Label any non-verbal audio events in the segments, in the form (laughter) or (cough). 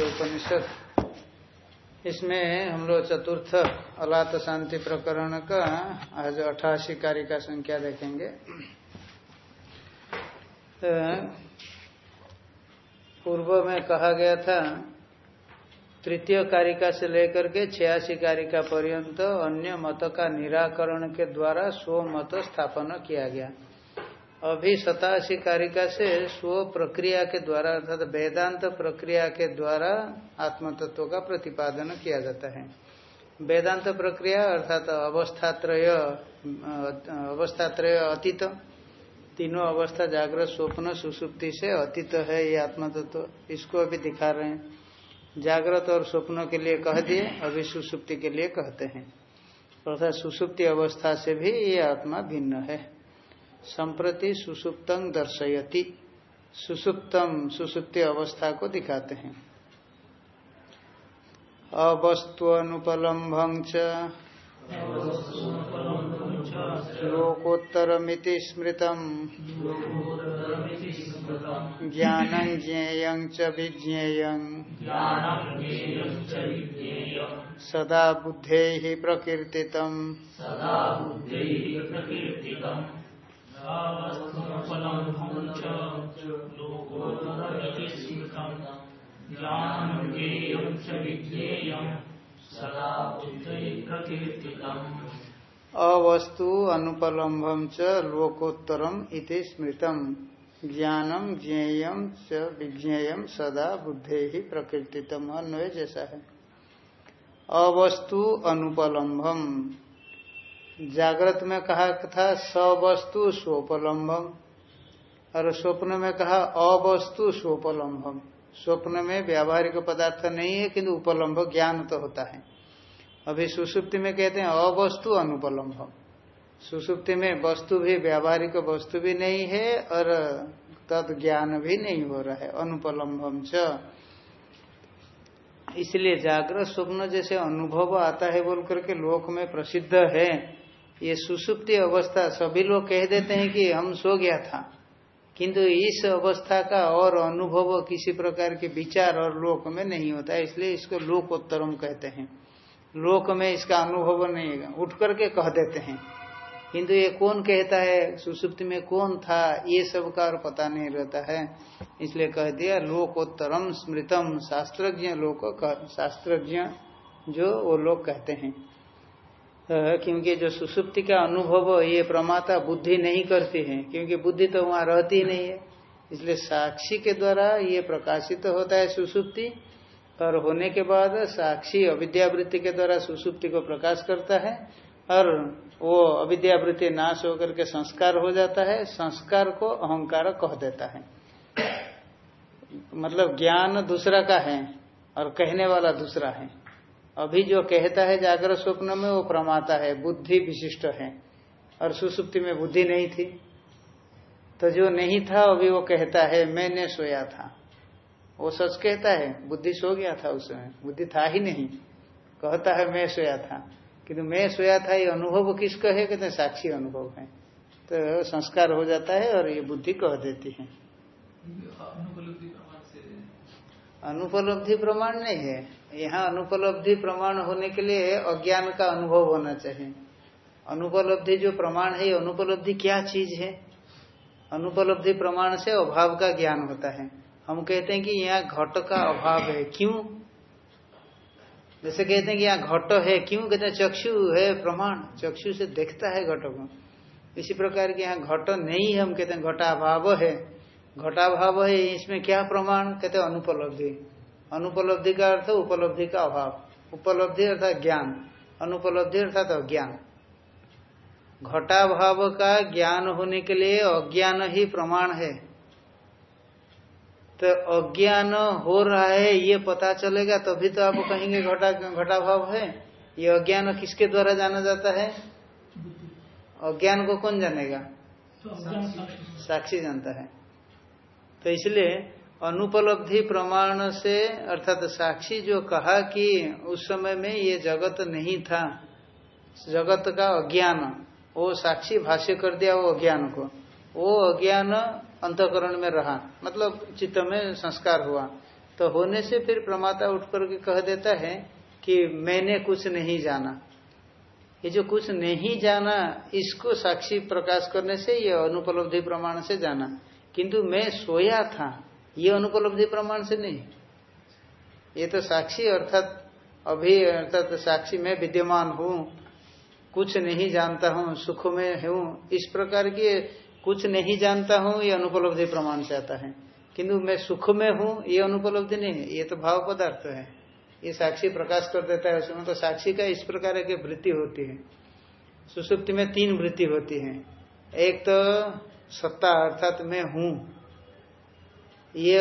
उपनिषद। इसमें हम लोग चतुर्थ अलात शांति प्रकरण का आज अठासी कार्य का संख्या देखेंगे। तो पूर्व में कहा गया था, तृतीय कारिका से लेकर के छियासी कारिका पर्यंत अन्य मत का निराकरण के द्वारा स्व मत स्थापन किया गया। अभी सतासी कारिका से स्व प्रक्रिया के द्वारा अर्थात वेदांत प्रक्रिया के द्वारा आत्म तत्व का प्रतिपादन किया जाता है। वेदांत प्रक्रिया अर्थात अवस्थात्रय अवस्थात्रय अतीत, तीनों अवस्था जागृत, स्वप्न, सुसुप्ति से अतीत है ये आत्म तत्व इसको अभी दिखा रहे हैं। जागृत और स्वप्नों के लिए कह दिए, अभी सुसुप्ति के लिए कहते हैं। अर्थात सुसुप्ति अवस्था से भी ये आत्मा भिन्न है। संप्रति सुसुप्तं दर्शयति। सुसुप्तम, सुसुप्ति अवस्था को दिखाते हैं। अवस्तुअनुपलम्भं च। लोकोत्तरमिति स्मृतम्। ज्ञानं ज्ञेयं च विज्ञेयं सदा बुद्धेः प्रकीर्तितम्। अवस्तु अनुपलम्भम च लोकोत्तरम इति स्मृतम। ज्ञानम ज्ञेयम च विज्ञेयम सदा बुद्धे ही प्रकीर्तितम। अन्वय जैसा है। अवस्तु अनुपलम्भम। जागृत में कहा था, सवस्तु स्वोपलम्बम और स्वप्न में कहा, अवस्तु स्वोपलम्बम स्वप्न में व्यावहारिक पदार्थ नहीं है, किंतु उपलम्ब ज्ञान तो होता है। अभी सुसुप्ति में कहते हैं, अवस्तु अनुपलम्भम सुसुप्ति में वस्तु भी, व्यावहारिक वस्तु भी नहीं है, और तद ज्ञान भी नहीं हो रहा है अनुपलम्भम च। इसलिए जागृत स्वप्न जैसे अनुभव आता है बोल करके लोक में प्रसिद्ध है। ये सुसुप्ति अवस्था सभी लोग कह देते हैं कि हम सो गया था। किंतु इस अवस्था का और अनुभव किसी प्रकार के विचार और लोक में नहीं होता है इसलिए इसको लोकोत्तरम कहते हैं। लोक में इसका अनुभव नहीं है, उठ करके कह देते हैं। किंतु ये कौन कहता है, सुसुप्ति में कौन था, ये सब का और पता नहीं रहता है। इसलिए कह दिया, लोकोत्तरम स्मृतम शास्त्रज्ञ लोक शास्त्रज्ञ जो वो लोग कहते हैं। क्योंकि जो सुसुप्ति का अनुभव ये प्रमाता बुद्धि नहीं करती है, क्योंकि बुद्धि तो वहाँ रहती नहीं है। इसलिए साक्षी के द्वारा ये प्रकाशित तो होता है सुसुप्ति, और होने के बाद साक्षी अविद्यावृत्ति के द्वारा सुसुप्ति को प्रकाश करता है, और वो अविद्यावृत्ति नाश होकर के संस्कार हो जाता है, संस्कार को अहंकार कह देता है। मतलब ज्ञान दूसरा का है, और कहने वाला दूसरा है। अभी जो कहता है जागृत स्वप्न में वो प्रमाता है बुद्धि विशिष्ट है। और सुसुप्ति में बुद्धि नहीं थी। तो जो नहीं था अभी वो कहता है मैंने सोया था। वो सच कहता है बुद्धि सो गया था उस समय। बुद्धि था ही नहीं। कहता है मैं सोया था। किंतु मैं सोया था ये अनुभव किसका है? कहते साक्षी अनुभव है। तो संस्कार हो जाता है और ये बुद्धि कह देती है। अनुपलब्धि प्रमाण नहीं है। यहाँ अनुपलब्धि प्रमाण होने के लिए अज्ञान का अनुभव होना चाहिए। अनुपलब्धि जो प्रमाण है अनुपलब्धि क्या चीज़ है? अनुपलब्धि प्रमाण से अभाव का ज्ञान होता है। हम कहते हैं कि यहाँ घट का अभाव है। क्यों? जैसे कहते हैं कि यहाँ घट है, क्यों? कहते हैं चक्षु है प्रमाण। चक्षु से देखता है घट को। इसी प्रकार की यहाँ घट नहीं है, हम कहते हैं घटाभाव है। घटाभाव है, इसमें क्या प्रमाण? कहते हैं अनुपलब्धि। अनुपलब्धि का अर्थ उपलब्धि का अभाव। उपलब्धि अर्थात ज्ञान। अनुपलब्धि अर्थात अज्ञान। घटाभाव का ज्ञान होने के लिए अज्ञान ही प्रमाण है। तो अज्ञान हो रहा है ये पता चलेगा तभी तो आप कहेंगे घटा घटाभाव है। ये अज्ञान किसके द्वारा जाना जाता है? अज्ञान को कौन जानेगा? साक्षी जानता है। तो इसलिए अनुपलब्धि प्रमाण से, अर्थात साक्षी जो कहा कि उस समय में ये जगत नहीं था, जगत का अज्ञान, वो साक्षी भाष्य कर दिया वो अज्ञान को। वो अज्ञान अंतकरण में रहा मतलब चित्त में संस्कार हुआ। तो होने से फिर प्रमाता उठ करके कह देता है कि मैंने कुछ नहीं जाना। ये जो कुछ नहीं जाना, इसको साक्षी प्रकाश करने से, ये अनुपलब्धि प्रमाण से जाना। किंतु मैं सोया था ये अनुपलब्धि प्रमाण से नहीं। ये तो साक्षी अर्थात अभी अर्थात साक्षी में विद्यमान हूँ, कुछ नहीं जानता हूँ, सुख में हूँ, इस प्रकार की कुछ नहीं जानता हूँ, ये अनुपलब्धि प्रमाण से आता है। किंतु मैं सुख में हूँ, ये अनुपलब्धि नहीं है, ये तो भाव पदार्थ है। ये साक्षी प्रकाश कर देता है, उसमें तो साक्षी का इस प्रकार की वृत्ति होती है। सुसुप्ति में तीन वृत्ति होती है। एक तो सत्ता अर्थात मैं हूँ ये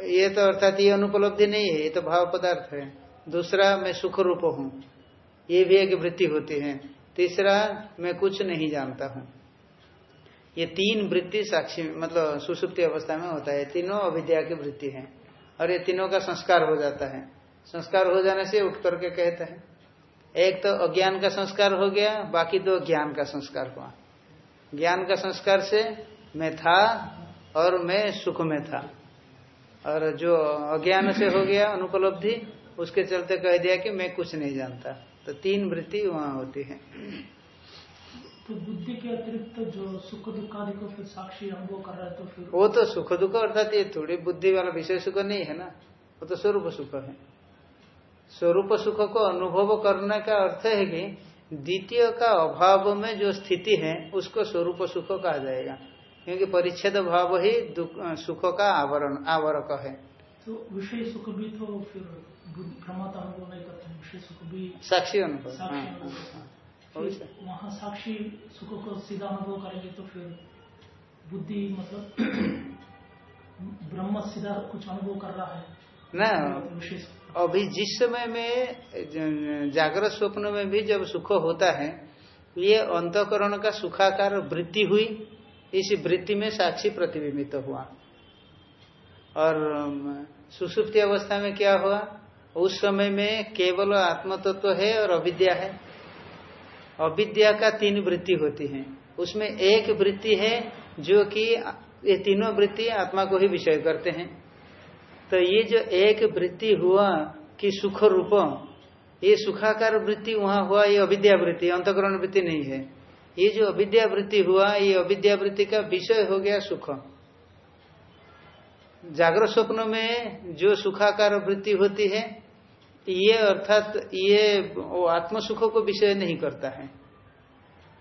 ये तो अर्थात ये अनुपलब्धि नहीं है, ये तो भाव पदार्थ है। दूसरा, मैं सुख रूप हूँ। ये भी एक वृत्ति होती है। तीसरा, मैं कुछ नहीं जानता हूँ। ये तीन वृत्ति साक्षी मतलब सुसुप्ति अवस्था में होता है। तीनों अविद्या की वृत्ति है। और ये तीनों का संस्कार हो जाता है। संस्कार हो जाने से उठ करके कहते हैं। एक तो अज्ञान का संस्कार हो गया, बाकी दो ज्ञान का संस्कार हुआ। ज्ञान का संस्कार से मैं था और मैं सुख में था। और जो अज्ञान से हो गया अनुपलब्धि उसके चलते कह दिया कि मैं कुछ नहीं जानता। तो तीन वृत्ति वहाँ होती है। तो बुद्धि के अतिरिक्त तो जो सुख दुख आदि को फिर साक्षी अनुभव कर रहा है तो फिर वो तो सुख दुख अर्थात ये थोड़ी बुद्धि वाला विषय सुख नहीं है ना? वो तो स्वरूप सुख है। स्वरूप सुख को अनुभव करने का अर्थ है कि द्वितीय का अभाव में जो स्थिति है उसको स्वरूप सुख कहा जाएगा। क्योंकि परिच्छेद भाव ही सुख का आवरण आवरक है। तो विषय सुख भी तो फिर प्रमाता अनुभव नहीं करते विषय सुख भी साक्षी अनुभव वहाँ साक्षी सुख को सीधा अनुभव करेंगे तो फिर बुद्धि मतलब (clears throat) ब्रह्म सीधा कुछ अनुभव कर रहा है। ना अभी जिस समय में जागृत स्वप्न में भी जब सुख होता है ये अंतकरण का सुखाकार वृत्ति हुई। इस वृत्ति में साक्षी प्रतिबिंबित तो हुआ। और सुसुप्ति अवस्था में क्या हुआ? उस समय में केवल आत्मतत्व है और अविद्या है। अविद्या का तीन वृत्ति होती है। उसमें एक वृत्ति है जो कि ये तीनों वृत्ति आत्मा को ही विषय करते हैं। तो ये जो एक वृत्ति हुआ कि सुख रूप ये सुखाकार वृत्ति वहाँ हुआ, ये अविद्या वृत्ति, अंतकरण वृत्ति नहीं है। ये जो अविद्यावृत्ति हुआ, ये अविद्यावृत्ति का विषय हो गया सुख। जागृत स्वप्न में जो सुखाकार वृत्ति होती है, ये अर्थात ये वो आत्म सुख को विषय नहीं करता है।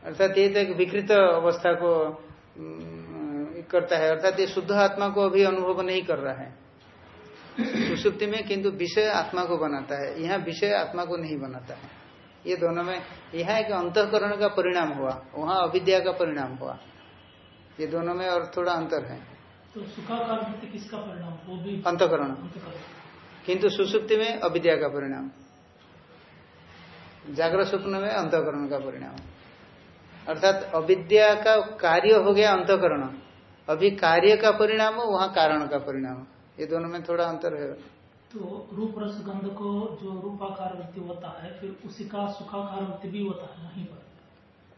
अर्थात ये तो विकृत अवस्था को करता है। अर्थात ये शुद्ध आत्मा को अभी अनुभव नहीं कर रहा है। सुसुप्ति में किंतु विषय आत्मा को बनाता है। यहाँ विषय आत्मा को नहीं बनाता है। ये दोनों में यहाँ एक अंतकरण का परिणाम हुआ वहाँ अविद्या का परिणाम हुआ। ये दोनों में और थोड़ा अंतर है। तो सुखाकार किसका परिणाम? वो भी अंतकरण। किंतु सुसुप्ति में अविद्या का परिणाम। जागृत स्वप्न में अंतकरण का परिणाम। अर्थात अविद्या का कार्य हो गया अंतकरण। अभी कार्य का परिणाम वहाँ कारण का परिणाम। ये दोनों में थोड़ा अंतर है। तो रूप रस गंध को जो रूपाकार वृत्ति होता है फिर उसी का सुखाकार वृत्ति भी होता है वहीं पर।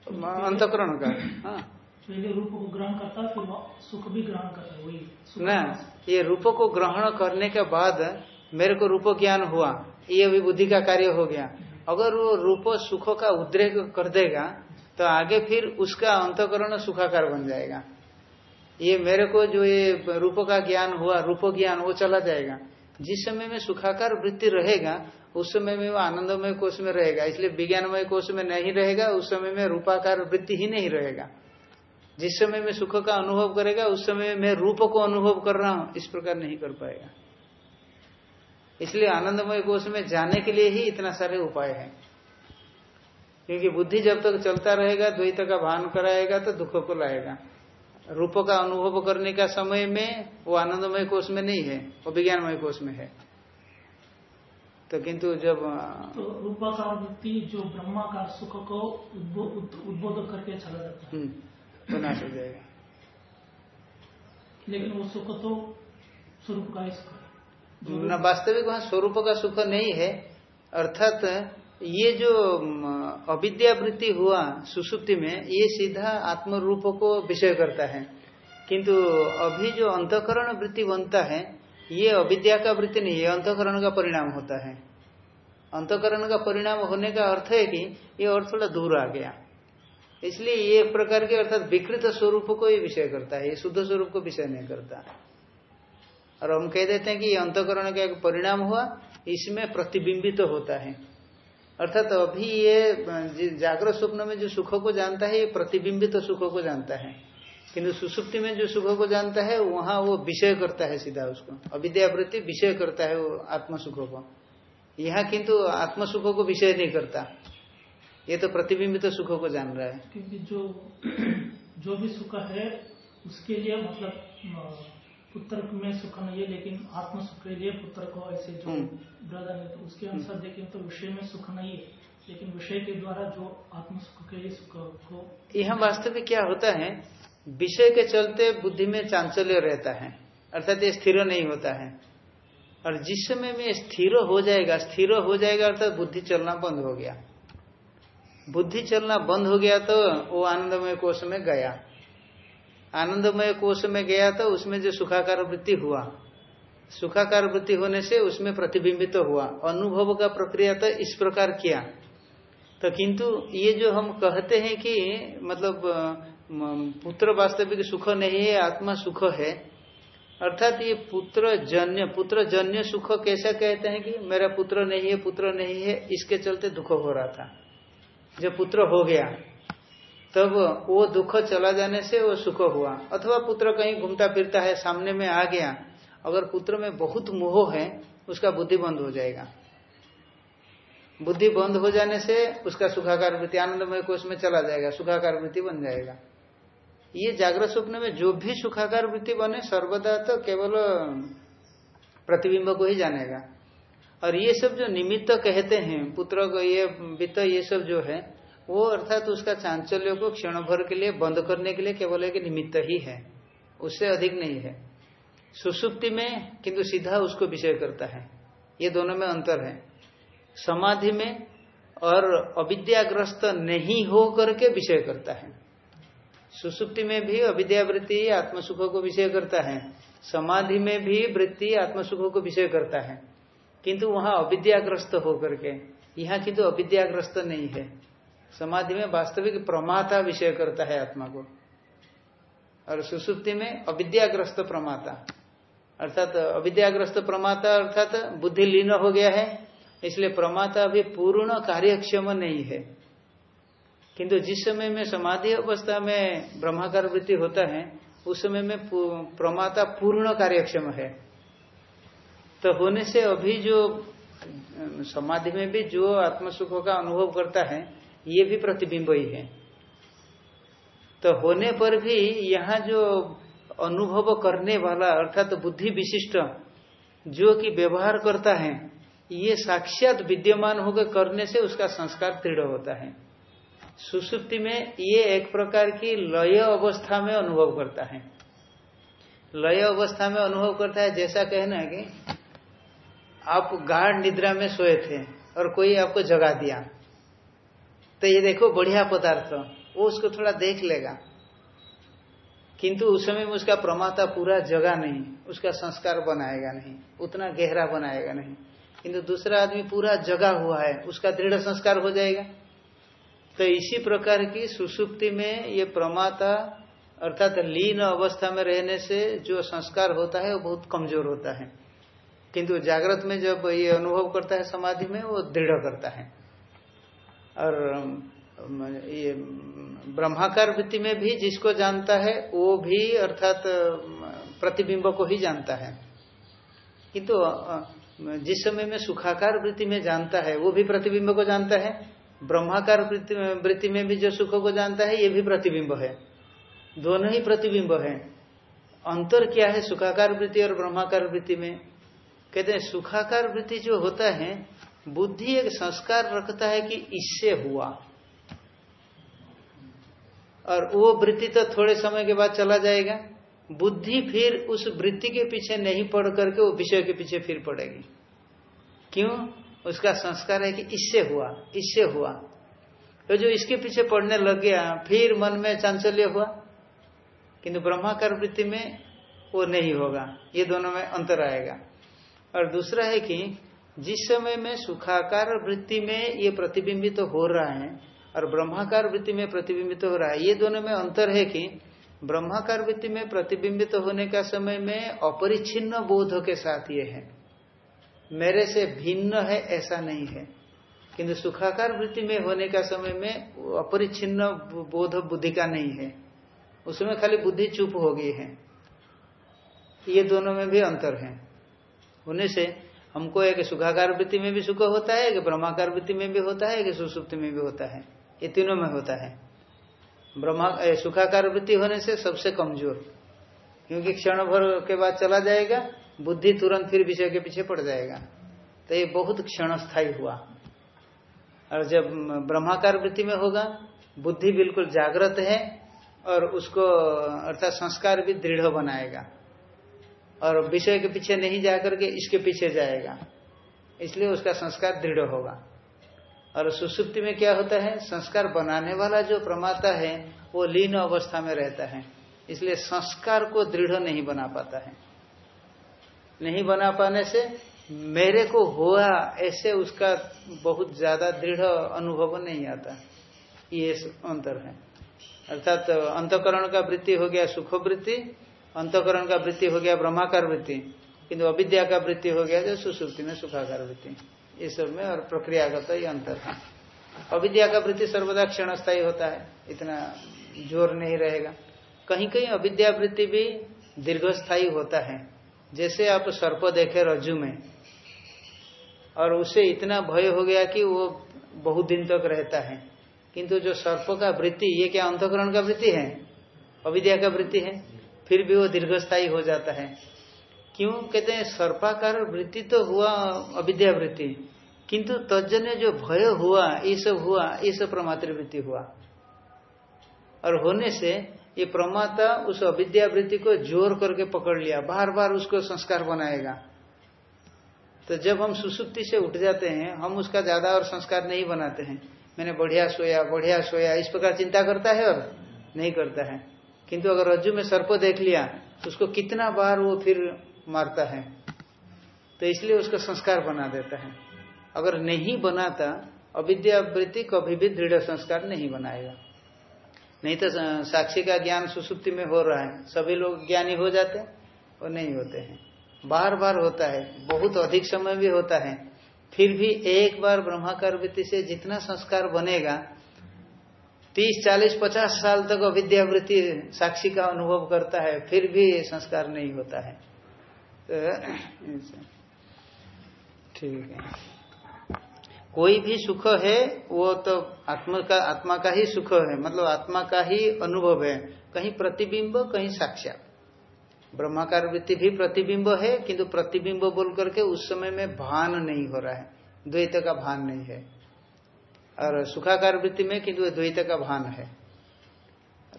तो अंतकरण का। हाँ। पहले रूप को ग्रहण करता है फिर सुख भी ग्रहण करता है वही न ये रूप को ग्रहण करने के बाद मेरे को रूप ज्ञान हुआ ये अभी बुद्धि का कार्य हो गया। अगर वो रूप सुख का उद्रेक कर देगा तो आगे फिर उसका अंतकरण सुखाकार बन जाएगा। ये मेरे को जो ये रूप का ज्ञान हुआ रूप ज्ञान वो चला जाएगा। जिस समय में सुखाकार वृत्ति रहेगा, उस समय में वो आनंदमय कोष में रहेगा। इसलिए विज्ञानमय कोष में नहीं रहेगा, उस समय में रूपाकार वृत्ति ही नहीं रहेगा। जिस समय में सुख का अनुभव करेगा, उस समय में रूप को अनुभव कर रहा हूँ इस प्रकार नहीं कर पाएगा। इसलिए आनंदमय कोष में जाने के लिए ही इतना सारे उपाय है। क्योंकि बुद्धि जब तक चलता रहेगा, द्वैत का भान कराएगा तो दुख को लाएगा। रूप का अनुभव करने का समय में वो आनंदमय कोष में नहीं है वो विज्ञानमय कोष में है। तो किंतु जब तो रूपाकार वृत्ति जो ब्रह्माकार सुख को उद्बोधक करके चला जाता है। तो नाश हो जाएगा। लेकिन वो सुख तो स्वरूप का ही सुख न वास्तविक वहाँ स्वरूप का सुख नहीं है अर्थात ये जो अविद्यावृत्ति हुआ सुसुप्ति में, ये सीधा आत्म रूप को विषय करता है। किंतु अभी जो अंतकरण वृत्ति बनता है, ये अविद्या का वृत्ति नहीं है अंतकरण का परिणाम होता है। अंतकरण का परिणाम होने का अर्थ है कि ये और थोड़ा दूर आ गया। इसलिए ये प्रकार के अर्थात विकृत स्वरूप को ये विषय करता है, ये शुद्ध स्वरूप को विषय नहीं करता। और हम कह देते हैं कि ये अंतकरण का एक परिणाम हुआ, इसमें प्रतिबिंबित तो होता है। अर्थात तो अभी ये जागृत स्वप्न में जो सुखों को जानता है, ये प्रतिबिंबित तो सुखों को जानता है। किंतु सुसुप्ति में जो सुखों को जानता है, वहाँ वो विषय करता है सीधा उसको। अविद्यावृत्ति विषय करता है वो आत्म सुखों को। यहाँ किंतु आत्म सुखों को विषय नहीं करता। ये तो प्रतिबिंबित तो सुखों को जान रहा है। क्योंकि जो जो भी सुख है, उसके लिए मतलब पुत्र में सुख नहीं है लेकिन आत्म सुख के लिए पुत्र को ऐसे जो ब्रदर हम्म। है तो उसके अनुसार हम्म। देखें तो विषय में सुख नहीं है। लेकिन विषय के द्वारा जो आत्म सुख के लिए सुख को यहाँ वास्तव में क्या होता है? विषय के चलते बुद्धि में चांचल्य रहता है अर्थात ये स्थिर नहीं होता है। और जिस समय में स्थिर हो जाएगा स्थिर हो जाएगा अर्थात बुद्धि चलना बंद हो गया। बुद्धि चलना बंद हो गया तो वो आनंदमय कोष में गया। आनंदमय कोष में गया तो उसमें जो सुखाकार वृत्ति हुआ, सुखाकार वृत्ति होने से उसमें प्रतिबिंबित तो हुआ, अनुभव का प्रक्रिया तो इस प्रकार किया। तो किंतु ये जो हम कहते हैं कि मतलब पुत्र वास्तविक सुख नहीं है, आत्मा सुख है, अर्थात ये पुत्र जन्य पुत्र जन्य सुख कैसा कहते हैं कि मेरा पुत्र नहीं है, पुत्र नहीं है, इसके चलते दुख हो रहा था। जब पुत्र हो गया तब वो दुख चला जाने से वो सुख हुआ। अथवा पुत्र कहीं घूमता फिरता है, सामने में आ गया, अगर पुत्र में बहुत मोह है, उसका बुद्धि बंद हो जाएगा। बुद्धि बंद हो जाने से उसका सुखाकार वृत्ति, आनंदमय कोष में चला जाएगा, सुखाकार वृत्ति बन जाएगा। ये जागृत स्वप्न में जो भी सुखाकार वृत्ति बने, सर्वदा तो केवल प्रतिबिंब को ही जानेगा। और ये सब जो निमित्त कहते हैं, पुत्र ये, वित्त ये सब जो है वो अर्थात उसका चांचल्य को क्षण भर के लिए बंद करने के लिए केवल एक निमित्त ही है। उससे अधिक नहीं है। सुसुप्ति में किंतु सीधा उसको विषय करता है। ये दोनों में अंतर है। समाधि में और अविद्याग्रस्त नहीं हो करके विषय करता है। सुसुप्ति में भी अविद्यावृत्ति आत्मसुख को विषय करता है। समाधि में भी वृत्ति आत्मसुख को विषय करता है। किंतु वहाँ अविद्याग्रस्त होकर के, यहाँ किंतु अविद्याग्रस्त नहीं है। समाधि में वास्तविक प्रमाता विषय करता है आत्मा को। और सुसुप्ति में अविद्याग्रस्त प्रमाता। अर्थात अविद्याग्रस्त प्रमाता अर्थात बुद्धि लीन हो गया है, इसलिए प्रमाता अभी पूर्ण कार्यक्षम नहीं है। किंतु जिस समय में समाधि अवस्था में ब्रह्माकार वृत्ति होता है, उस समय में प्रमाता पूर्ण कार्यक्षम है। तो होने से अभी जो, समाधि में भी जो आत्मसुख का अनुभव करता है ये भी प्रतिबिंब ही है। तो होने पर भी यहाँ जो अनुभव करने वाला अर्थात तो बुद्धि विशिष्ट जो कि व्यवहार करता है, ये साक्षात विद्यमान होकर करने से उसका संस्कार दृढ़ होता है। सुसुप्ति में ये एक प्रकार की लय अवस्था में अनुभव करता है। लय अवस्था में अनुभव करता है, जैसा कहना कि आप गाढ़ निद्रा में सोए थे और कोई आपको जगा दिया। तो ये देखो बढ़िया पदार्थ। वो उसको थोड़ा देख लेगा। किंतु उस समय में उसका प्रमाता पूरा जगह नहीं, उसका संस्कार बनाएगा नहीं, उतना गहरा बनाएगा नहीं। किंतु दूसरा आदमी पूरा जगा हुआ है, उसका दृढ़ संस्कार हो जाएगा। तो इसी प्रकार की सुसुप्ति में ये प्रमाता, अर्थात लीन अवस्था में रहने से जो संस्कार होता है, वो बहुत कमज़ोर होता है। किंतु जागृत में जब ये अनुभव करता है समाधि में, वो दृढ़ करता है। और ये ब्रह्माकार वृत्ति में भी जिसको जानता है, वो भी अर्थात प्रतिबिंब को ही जानता है। किंतु तो जिस समय में सुखाकार वृत्ति में जानता है, वो भी प्रतिबिंब को जानता है। ब्रह्माकार वृत्ति में भी जो सुख को जानता है, ये भी प्रतिबिंब है। दोनों ही प्रतिबिंब है। अंतर क्या है सुखाकार वृत्ति और ब्रह्माकार वृत्ति में? कहते हैं, सुखाकार वृत्ति जो होता है बुद्धि एक संस्कार रखता है कि इससे हुआ। और वो वृत्ति तो थोड़े समय के बाद चला जाएगा। बुद्धि फिर उस वृत्ति के पीछे नहीं पढ़ करके, वो विषय के पीछे फिर पड़ेगी। क्यों? उसका संस्कार है कि इससे हुआ इससे हुआ। तो जो इसके पीछे पढ़ने लग गया, फिर मन में चांचल्य हुआ, किंतु ब्रह्माकार वृत्ति में वो नहीं होगा। ये दोनों में अंतर आएगा। और दूसरा है कि जिस समय में सुखाकार वृत्ति में ये प्रतिबिंबित तो हो रहा है और ब्रह्माकार वृत्ति में प्रतिबिंबित तो हो रहा है, ये दोनों में अंतर है कि ब्रह्माकार वृत्ति में प्रतिबिंबित तो होने का समय में अपरिच्छिन्न बोध के साथ ये है। मेरे से भिन्न है, ऐसा नहीं है। किंतु सुखाकार वृत्ति में होने का समय में अपरिच्छिन्न बोध बुद्धि का नहीं है। उसमें खाली बुद्धि चुप हो गई है। ये दोनों में भी अंतर है। होने से हमको एक सुखाकार वृत्ति में भी सुख होता है, कि ब्रह्माकार वृत्ति में भी होता है, कि सुसुप्ति में भी होता है। ये तीनों में होता है। ब्रह्मा सुखाकार वृत्ति होने से सबसे कमज़ोर। क्योंकि क्षण भर के बाद चला जाएगा, बुद्धि तुरंत फिर विषय के पीछे पड़ जाएगा। तो ये बहुत क्षण स्थायी हुआ। और जब ब्रह्माकार वृत्ति में होगा, बुद्धि बिल्कुल जागृत है, और उसको, अर्थात संस्कार भी दृढ़ बनाएगा। और विषय के पीछे नहीं जाकर के इसके पीछे जाएगा। इसलिए उसका संस्कार दृढ़ होगा। और सुसुप्ति में क्या होता है? संस्कार बनाने वाला जो प्रमाता है, वो लीन अवस्था में रहता है। इसलिए संस्कार को दृढ़ नहीं बना पाता है। नहीं बना पाने से मेरे को हुआ ऐसे उसका बहुत ज़्यादा दृढ़ अनुभव नहीं आता। ये अंतर है। अर्थात तो अंतकरण का वृत्ति हो गया सुख वृत्ति अंतकरण का वृत्ति हो गया, ब्रह्माकार वृत्ति। किंतु अविद्या का वृत्ति हो गया, जो सुश्रुति में सुखाकार वृत्ति। ये सब में और प्रक्रियागत ये अंतर है। अविद्या का वृत्ति सर्वदा क्षण स्थायी होता है, इतना ज़ोर नहीं रहेगा। कहीं कहीं अविद्या वृत्ति भी दीर्घ स्थायी होता है। जैसे आप सर्प देखे रज्जु में, और उसे इतना भय हो गया कि वो बहुत दिन तक रहता है। किंतु जो सर्प का वृत्ति, ये क्या अंतकरण का वृत्ति है? अविद्या का वृत्ति है? फिर भी वो दीर्घस्थायी हो जाता है। क्यों? कहते हैं, सर्पाकार वृत्ति तो हुआ, अविद्या वृत्ति। किंतु तजन्य जो भय हुआ, ये सब हुआ, ये सब प्रमातृवृत्ति हुआ। और होने से ये प्रमाता उस अविद्या वृत्ति को ज़ोर करके पकड़ लिया। बार बार उसको संस्कार बनाएगा। तो जब हम सुसुप्ति से उठ जाते हैं, हम उसका ज़्यादा और संस्कार नहीं बनाते हैं। मैंने बढ़िया सोया बढ़िया सोया, इस प्रकार चिंता करता है और नहीं करता है। किंतु अगर रज्जु में सर्प देख लिया तो उसको कितना बार वो फिर मारता है? तो इसलिए उसका संस्कार बना देता है। अगर नहीं बनाता, अविद्यावृत्ति कभी भी दृढ़ संस्कार नहीं बनाएगा। नहीं तो साक्षी का ज्ञान सुसुप्ति में हो रहा है। सभी लोग ज्ञानी हो जाते हैं और नहीं होते हैं। बार बार होता है, बहुत अधिक समय भी होता है। फिर भी एक बार ब्रह्माकार वृत्ति से जितना संस्कार बनेगा तीस, चालीस, पचास साल तक अविद्यावृत्ति साक्षी का अनुभव करता है, फिर भी संस्कार नहीं होता है। तो ठीक है। कोई भी सुख है, वो तो आत्मा का आत्मा का ही सुख है मतलब आत्मा का ही अनुभव है। कहीं प्रतिबिंब, कहीं साक्षात। ब्रह्माकार वृत्ति भी प्रतिबिंब है, किंतु प्रतिबिंब बोल करके उस समय में भान नहीं हो रहा है। द्वैत का भान नहीं है। और सुखाकार वृत्ति में किंतु द्वैत का भान है।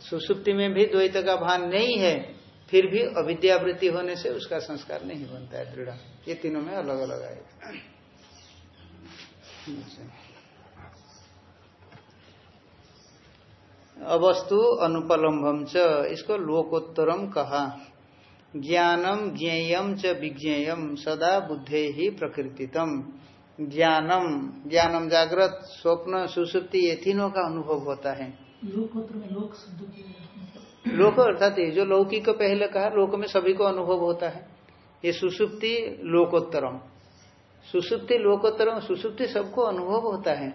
सुसुप्ति में भी द्वैत का भान नहीं है, फिर भी अविद्यावृत्ति होने से उसका संस्कार नहीं बनता है, दृढ़। ये तीनों में अलग अलग आएगा अवस्तु अनुपलम्बम च, इसको लोकोत्तरम कहा। ज्ञानम ज्ञेयम च विज्ञेयम, सदा बुद्धे ही प्रकृतितम। ज्ञानम ज्ञानम जागृत स्वप्न सुसुप्ति ये तीनों का अनुभव होता है। लोक अर्थात ये जो लौकिक पहले कहा लोक में सभी को अनुभव होता है। ये सुसुप्ति लोकोत्तरम। सुसुप्ति लोकोत्तरम सुसुप्ति सबको अनुभव होता है।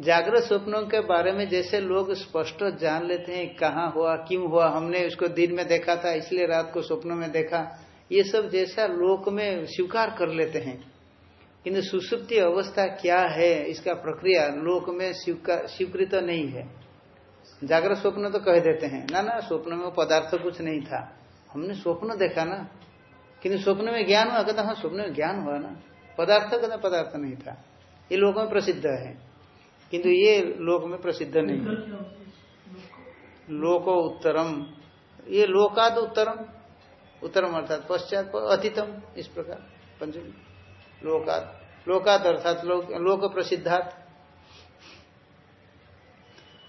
जागृत स्वप्नों के बारे में जैसे लोग स्पष्ट जान लेते हैं कहाँ हुआ क्यों हुआ हमने उसको दिन में देखा था इसलिए रात को स्वप्नों में देखा ये सब जैसा लोक में स्वीकार कर लेते हैं। किंतु सुसुप्ति अवस्था क्या है, इसका प्रक्रिया लोक में स्वीकृत नहीं है। जागृत स्वप्न तो कह देते हैं। ना ना, स्वप्न में पदार्थ कुछ नहीं था। हमने स्वप्न देखा ना। किंतु स्वप्न में ज्ञान हुआ, कहता हाँ स्वप्न में ज्ञान हुआ ना। पदार्थ, कहता पदार्थ नहीं था। ये लोक में प्रसिद्ध है। किंतु ये लोक में प्रसिद्ध नहीं है। लोको उत्तरम। ये लोकाद उत्तरम। उत्तरम अर्थात पश्चात, अतीतम, इस प्रकार, पंचमी। लोकात लोकात अर्थात लोक, लोक प्रसिद्धात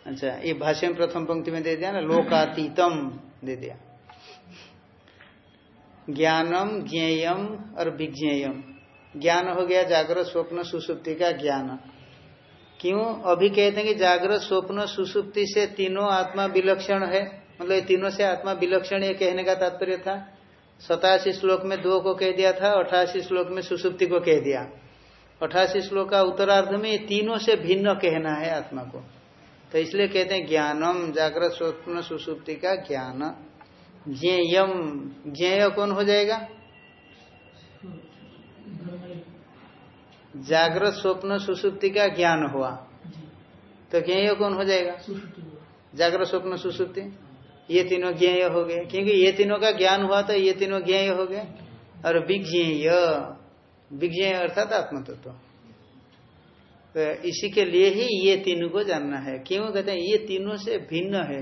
अच्छा ये भाष्य में प्रथम पंक्ति में दे दिया ना लोकातीतम दे दिया। ज्ञानम ज्ञेयम और विज्ञेयम। ज्ञान हो गया जागृत स्वप्न सुसुप्ति का ज्ञान। क्यों? अभी कहते हैं कि जागृत स्वप्न सुसुप्ति से तीनों आत्मा विलक्षण है। मतलब तीनों से आत्मा विलक्षण ये कहने का तात्पर्य था। सतासी श्लोक में दो को कह दिया था अठासी श्लोक में सुसुप्ति को कह दिया। अठासी श्लोक का उत्तरार्ध में तीनों से भिन्न कहना है आत्मा को। तो इसलिए कहते हैं ज्ञानम जागृत स्वप्न सुसुप्ति का ज्ञान। ज्ञेयम ज्ञेय कौन हो जाएगा? जागृत स्वप्न सुसुप्ति का ज्ञान हुआ। तो ज्ञेय कौन हो जाएगा? जागृत स्वप्न सुसुप्ति। ये तीनों ज्ञेय हो गए। क्योंकि ये तीनों का ज्ञान हुआ तो ये तीनों ज्ञेय हो गए। और विज्ञेय विज्ञेय अर्थात आत्म तत्व तो इसी के लिए ही ये तीनों को जानना है। क्यों? कहते हैं, ये तीनों से भिन्न है।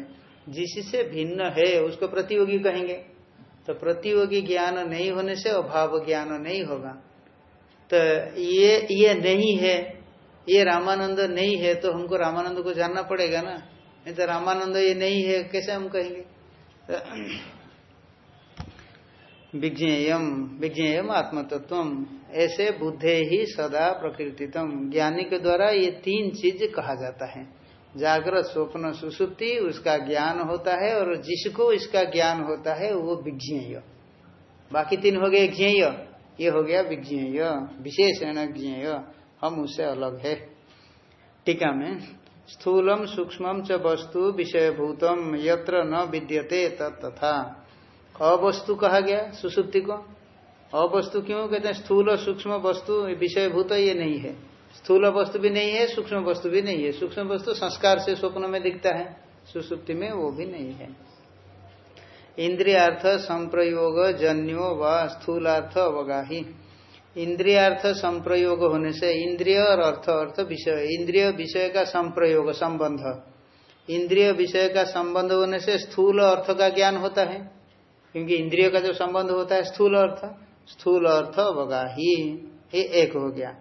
जिससे भिन्न है, उसको प्रतियोगी कहेंगे। तो प्रतियोगी ज्ञान नहीं होने से अभाव ज्ञान नहीं होगा। तो ये ये नहीं है, ये रामानंद नहीं है तो हमको रामानंद को जानना पड़ेगा ना। नहीं तो रामानंद ये नहीं है, कैसे हम कहेंगे? विज्ञेयम विज्ञेयम आत्मतत्व ऐसे बुद्धे ही सदा प्रकृतितम। ज्ञानी के द्वारा ये तीन चीज़ कहा जाता है। जागृत, स्वप्न, सुसुप्ति, उसका ज्ञान होता है और जिसको इसका ज्ञान होता है, वो विज्ञेय। बाकी तीन हो गए ज्ञेय। ये हो गया विज्ञेय। विशेषण ज्ञेय। हम उससे अलग है। टीका में स्थूलम सूक्ष्म च वस्तु विषयभूतम, यत्र न विद्यते तथा। अवस्तु कहा गया सुसुप्ति को? अवस्तु क्यों कहते हैं? स्थूल, सूक्ष्म वस्तु, विषयभूत ये नहीं है। स्थूल वस्तु भी नहीं है, सूक्ष्म वस्तु भी नहीं है। सूक्ष्म वस्तु संस्कार से स्वप्न में दिखता है, सुसुप्ति में वो भी नहीं है। इंद्रियार्थ, संप्रयोग, जन्यो व स्थूलार्थ अवगाही। इंद्रियार्थ संप्रयोग होने से इंद्रिय और अर्थ अर्थ विषय। इंद्रिय विषय का संप्रयोग, संबंध। इंद्रिय विषय का संबंध होने से स्थूल अर्थ का ज्ञान होता है। क्योंकि इंद्रिय का जो संबंध होता है स्थूल अर्थ स्थूल अर्थ अवगाही। ये एक हो गया।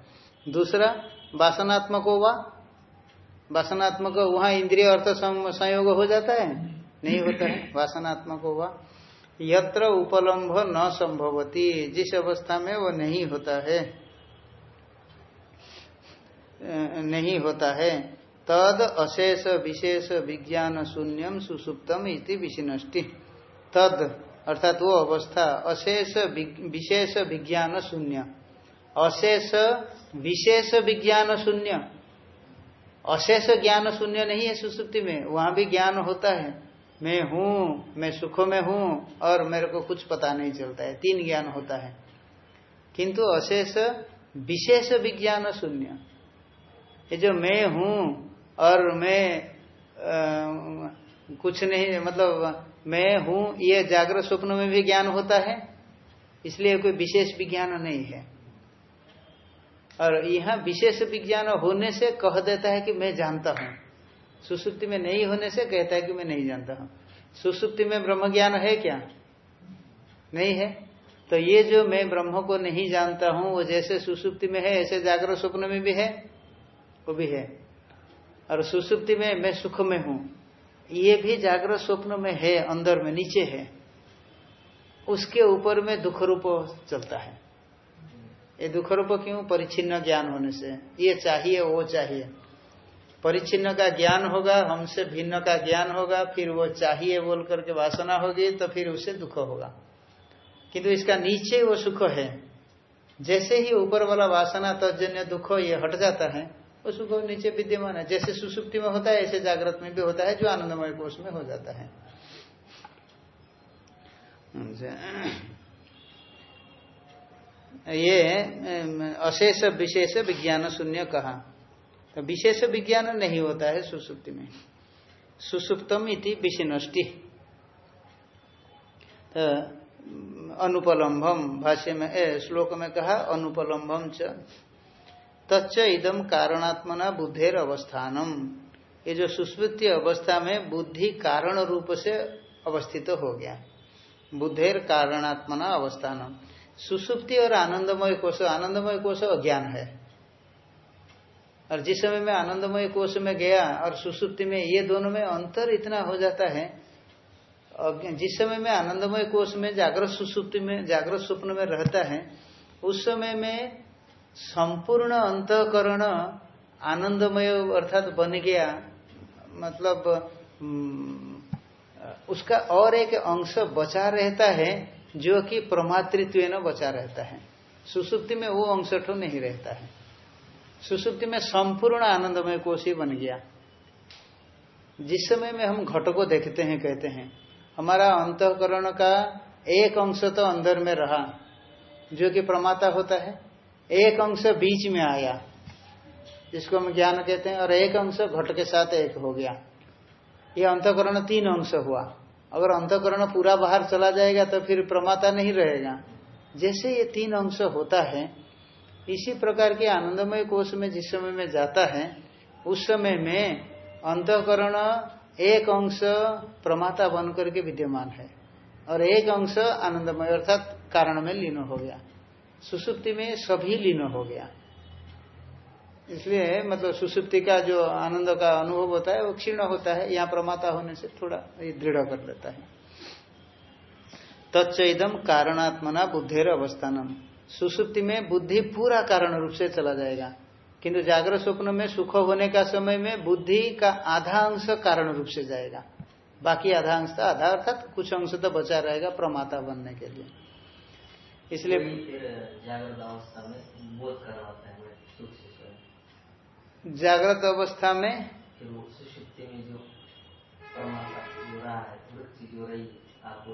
दूसरा, वासनात्मक होगा वासनात्मक वहाँ इंद्रिय अर्थ संयोग हो जाता है। नहीं होता है। वासनात्मक होगा यत्र उपलम्भ न संभवती। जिस अवस्था में वो नहीं होता है नहीं होता है, तद अशेष विशेष विज्ञान शून्यम सुसुप्तम इति विशिनष्टि तद, अर्थात वो अवस्था, अशेष विशेष विज्ञान शून्य। अशेष विशेष विज्ञान शून्य। अशेष ज्ञान शून्य नहीं है सुसुप्ति में, वहाँ भी ज्ञान होता है। मैं हूँ मैं सुख में हूँ और मेरे को कुछ पता नहीं चलता है। तीन ज्ञान होता है। किंतु अशेष विशेष विज्ञान शून्य। ये जो मैं हूँ और मैं आ, कुछ नहीं मतलब मैं हूँ ये जागृत स्वप्न में भी ज्ञान होता है। इसलिए कोई विशेष विज्ञान नहीं है। और यहाँ विशेष विज्ञान होने से कह देता है कि मैं जानता हूँ। सुसुप्ति में नहीं होने से कहता है कि मैं नहीं जानता। हूँ सुसुप्ति में ब्रह्म ज्ञान है क्या? नहीं है। तो ये जो मैं ब्रह्म को नहीं जानता हूँ, वो जैसे सुसुप्ति में है, ऐसे जागृत स्वप्न में भी है, वो भी है। और सुसुप्ति में मैं सुख में हूँ। ये भी जागृत स्वप्न में है, अंदर में, नीचे है। उसके ऊपर में दुख रूप चलता है। ये दुख रूप क्यों? परिच्छिन्न ज्ञान होने से। ये चाहिए, वो चाहिए। परिच्छिन्न का ज्ञान होगा, हमसे भिन्न का ज्ञान होगा, फिर वो चाहिए बोल करके वासना होगी तो फिर उससे दुख होगा। किंतु इसका नीचे वो सुख है। जैसे ही ऊपर वाला वासना तजन्य दुख, ये हट जाता है, वो सुख नीचे विद्यमान है। जैसे सुसुप्ति में होता है, ऐसे जागृत में भी होता है, जो आनंदमय कोष में हो जाता है। ये अशेष, विशेष, विज्ञान, शून्य कहा। विशेष विज्ञान नहीं होता है सुसुप्ति में। सुसुप्तम इति विशिनष्टि तो अनुपलम्भम भाष्य में ए, श्लोक में कहा अनुपलम्भम च। तच्च इदम कारणात्मना बुद्धेर अवस्थानम। ये जो सुस्मृति अवस्था में बुद्धि कारण रूप से अवस्थित तो हो गया। बुद्धेर कारणात्मना अवस्थानम। सुसुप्ति और आनंदमय कोष आनंदमय कोष अज्ञान है। और जिस समय में आनंदमय कोष में गया और सुसुप्ति में, ये दोनों में अंतर इतना हो जाता है। और जिस समय में आनंदमय कोष में, जागृत सुसुप्ति में, जागृत स्वप्न में रहता है, उस समय में संपूर्ण अंतकरण आनंदमय अर्थात बन गया। मतलब उसका और एक अंश बचा रहता है, जो कि प्रमातृत्व बचा रहता है। सुसुप्ति में वो अंश तो नहीं रहता है। सुसुप्ति में संपूर्ण आनंदमय कोष ही बन गया। जिस समय में हम घट को देखते हैं, कहते हैं, हमारा अंतकरण का एक अंश तो अंदर में रहा, जो कि प्रमाता होता है। एक अंश बीच में आया, जिसको हम ज्ञान कहते हैं, और एक अंश घट के साथ एक हो गया। ये अंतकरण तीन अंश हुआ। अगर अंतकरण पूरा बाहर चला जाएगा तो फिर प्रमाता नहीं रहेगा। जैसे ये तीन अंश होता है इसी प्रकार के आनंदमय कोष में जिस समय में जाता है, उस समय में अंतकरण एक अंश प्रमाता बन करके विद्यमान है और एक अंश आनंदमय अर्थात कारण में लीन हो गया। सुसुप्ति में सभी लीन हो गया। इसलिए मतलब सुसुप्ति का जो आनंद का अनुभव होता है, वो क्षीण होता है, यहाँ प्रमाता होने से थोड़ा ये दृढ़ कर लेता है। तत्म कारणात्मना बुद्धेर अवस्थानम सुसुप्ति में बुद्धि पूरा कारण रूप से चला जाएगा। किंतु जागृत स्वप्न में सुख होने का समय में बुद्धि का आधा अंश कारण रूप से जाएगा। बाकी आधा अंश तो आधा अर्थात कुछ अंश तो बचा रहेगा प्रमाता बनने के लिए। इसलिए जागृत अवस्था में बोध करवाता है जागृत अवस्था में जो परमात्मा जो रहा है वृत्ति जो रही आप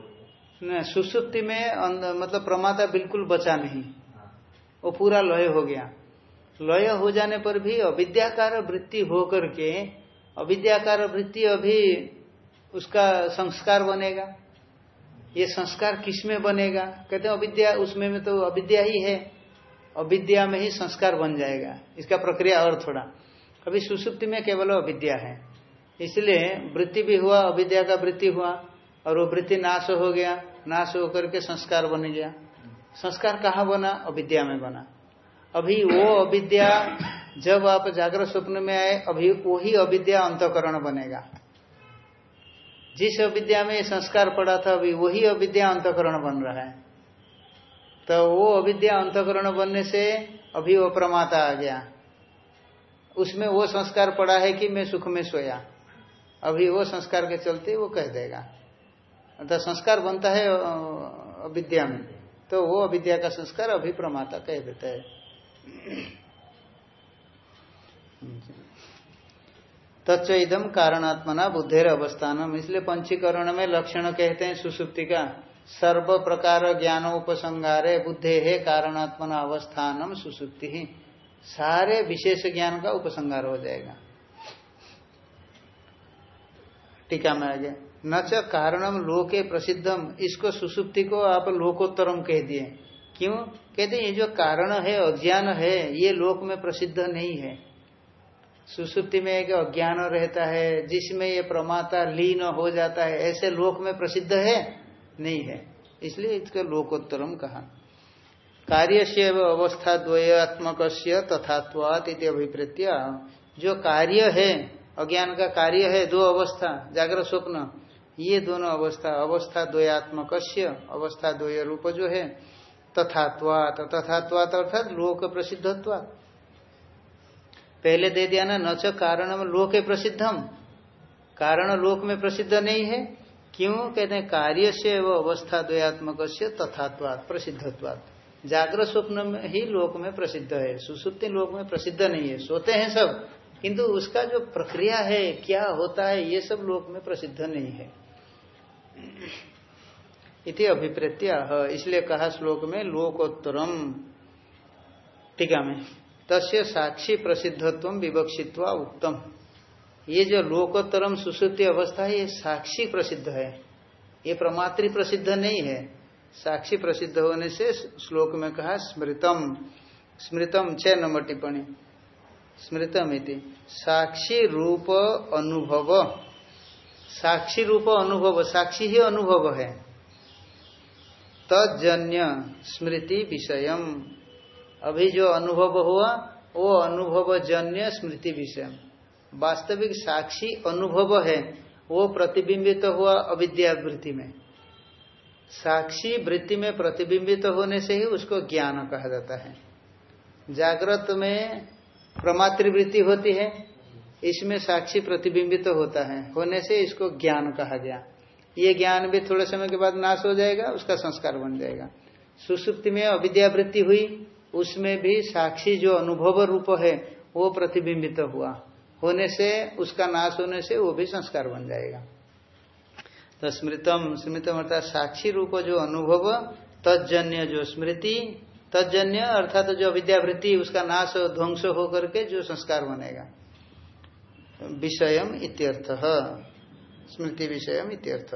सुसुप्ति में मतलब प्रमाता बिल्कुल बचा नहीं। वो पूरा लय हो गया। लय हो जाने पर भी अविद्याकार वृत्ति हो करके अविद्याकार वृत्ति अभी उसका संस्कार बनेगा। ये संस्कार किसमें बनेगा? कहते हैं अविद्या, उसमें में तो अविद्या ही है। अविद्या में ही संस्कार बन जाएगा। इसका प्रक्रिया और थोड़ा। अभी सुसुप्ति में केवल अविद्या है। इसलिए वृत्ति भी हुआ, अविद्या का वृत्ति हुआ। और वो वृत्ति नाश हो गया, नाश होकर के संस्कार बन गया। संस्कार कहाँ बना? अविद्या में बना। अभी वो अविद्या जब आप जागृत स्वप्न में आए, अभी वही अविद्या अंतकरण बनेगा। जिस अविद्या में संस्कार पड़ा था, अभी वही अविद्या अंतकरण बन रहा है। तो वो अविद्या अंतकरण बनने से अभी वो प्रमाता आ गया। उसमें वो संस्कार पड़ा है कि मैं सुख में सोया। अभी वो संस्कार के चलते वो कह देगा। अर्थात संस्कार बनता है अविद्या में। तो वो अविद्या का संस्कार अभिप्रमाता कह देता है। तत्व इदम कारणात्मना बुद्धेर अवस्थानम इसलिए पंचीकरण में लक्षण कहते हैं सुसुप्ति का। सर्व प्रकार ज्ञानोपसंगारे बुद्धे है कारणात्मना अवस्थानम सुसुप्ति ही। सारे विशेष ज्ञान का उपसंगार हो जाएगा। टीका में आगे। न च कारणम लोके प्रसिद्धम। इसको सुसुप्ति को आप लोकोत्तरम कह दिए। क्यों? कहते ये जो कारण है, अज्ञान है, ये लोक में प्रसिद्ध नहीं है। सुसुप्ति में एक अज्ञान रहता है, जिसमें ये प्रमाता लीन हो जाता है, ऐसे लोक में प्रसिद्ध है? नहीं है। इसलिए इसका लोकोत्तरम कहा। कार्य से अवस्था द्वयात्मक तथात्वात अभिप्रेत्य। जो कार्य है, अज्ञान का कार्य है, दो अवस्था जागृत स्वप्न। ये दोनों अवस्था अवस्था द्वयात्मक अवस्था द्वय रूप जो है, तथात्वात तथात्वात अर्थात लोक प्रसिद्धत्वात। पहले दे दिया ना, न च कारण लोक प्रसिद्धम। कारण लोक में प्रसिद्ध नहीं है, क्यों? कहते हैं कार्य से वो अवस्था द्वयात्मक तथात्वात, प्रसिद्धत्वात। जागृत स्वप्न में ही लोक में प्रसिद्ध है, सुसुप्ति लोक में प्रसिद्ध नहीं है, सोते हैं सब। किंतु उसका जो प्रक्रिया है, क्या होता है, ये सब लोक में प्रसिद्ध नहीं है। इति अभिप्रेत्या इसलिए कहा श्लोक में लोकोत्तरम टीका में। तस्य साक्षी प्रसिद्धत्व विवक्षित्वा उत्तम ये जो लोकोत्तरम सुश्रुति अवस्था है, ये साक्षी प्रसिद्ध है। ये प्रमात्री प्रसिद्ध नहीं है। साक्षी प्रसिद्ध होने से श्लोक में कहा, स्मृतम। स्मृतम छह नंबर टिप्पणी। स्मृतम इति। साक्षी रूप अनुभव। साक्षी रूप अनुभव, साक्षी ही अनुभव है। तजन्य स्मृति विषयम। अभी जो अनुभव हुआ, वो अनुभव जन्य स्मृति विषय। वास्तविक साक्षी अनुभव है, वो प्रतिबिंबित तो हुआ अविद्यावृत्ति में। साक्षी वृत्ति में प्रतिबिंबित तो होने से ही उसको ज्ञान कहा जाता है। जागृत में प्रमातृवृत्ति होती है इसमें साक्षी प्रतिबिंबित तो होता है। होने से इसको ज्ञान कहा गया। ये ज्ञान भी थोड़े समय के बाद नाश हो जाएगा, उसका संस्कार बन जाएगा। सुसुप्ति में अविद्यावृत्ति हुई, उसमें भी साक्षी जो अनुभव रूप है, वो प्रतिबिंबित तो हुआ। होने से, उसका नाश होने से वो भी संस्कार बन जाएगा। तो स्मृतम स्मृतम अर्थात साक्षी रूप जो अनुभव तजन्य जो स्मृति तजन्य अर्थात जो विद्यावृत्ति उसका नाश ध्वंस होकर के जो संस्कार बनेगा। विषयम इत्यर्थ। स्मृति इत्यर्थ।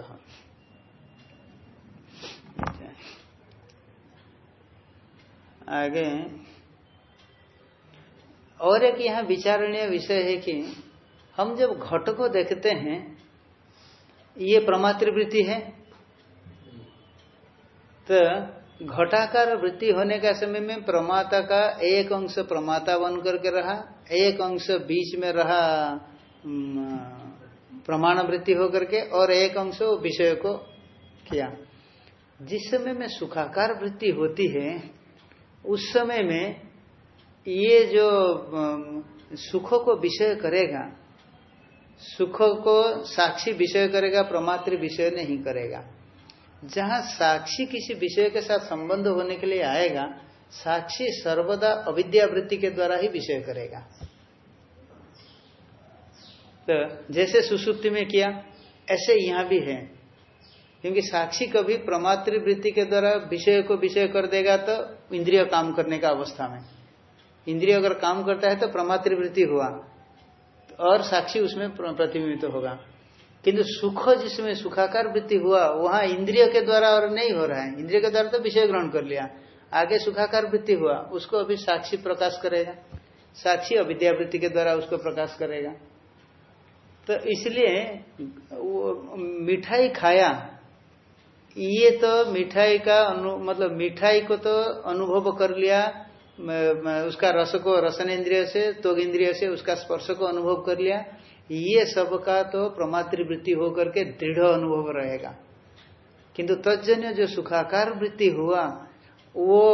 आगे। और एक यहाँ विचारणीय विषय है कि हम जब घट को देखते हैं, ये प्रमातृवृत्ति है। तो घटाकार वृत्ति होने का समय में प्रमाता का एक अंश प्रमाता बन करके रहा, एक अंश बीच में रहा। प्रमाण वृत्ति होकर के और एक अंश विषय को किया। जिस समय में सुखाकार वृत्ति होती है, उस समय में ये जो सुख को विषय करेगा, सुख को साक्षी विषय करेगा, प्रमात्र विषय नहीं करेगा। जहाँ साक्षी किसी विषय के साथ संबंध होने के लिए आएगा, साक्षी सर्वदा अविद्यावृत्ति के द्वारा ही विषय करेगा। तो जैसे सुसुप्ति में किया, ऐसे यहाँ भी है। क्योंकि साक्षी कभी प्रमात्र वृत्ति के द्वारा विषय को विषय कर देगा तो इंद्रिय काम करने का अवस्था में। इंद्रिय अगर काम करता है तो प्रमात्र वृत्ति हुआ, और साक्षी उसमें प्रतिबिंबित तो होगा। किंतु सुख जिसमें सुखाकार वृत्ति हुआ, वहाँ इंद्रिय के द्वारा और नहीं हो रहा है। इंद्रिय के द्वारा तो विषय ग्रहण कर लिया। आगे सुखाकार वृत्ति हुआ, उसको अभी साक्षी प्रकाश करेगा। साक्षी अविद्यावृत्ति के द्वारा उसको प्रकाश करेगा। तो इसलिए मिठाई खाया, ये तो मिठाई का अनु मतलब मिठाई को तो अनुभव कर लिया उसका रस को रसन इंद्रिय से तो इंद्रिय से उसका स्पर्श को अनुभव कर लिया, ये सब का तो प्रमात्र वृत्ति होकर के दृढ़ अनुभव रहेगा। किंतु तजन्य जो सुखाकार वृत्ति हुआ, वो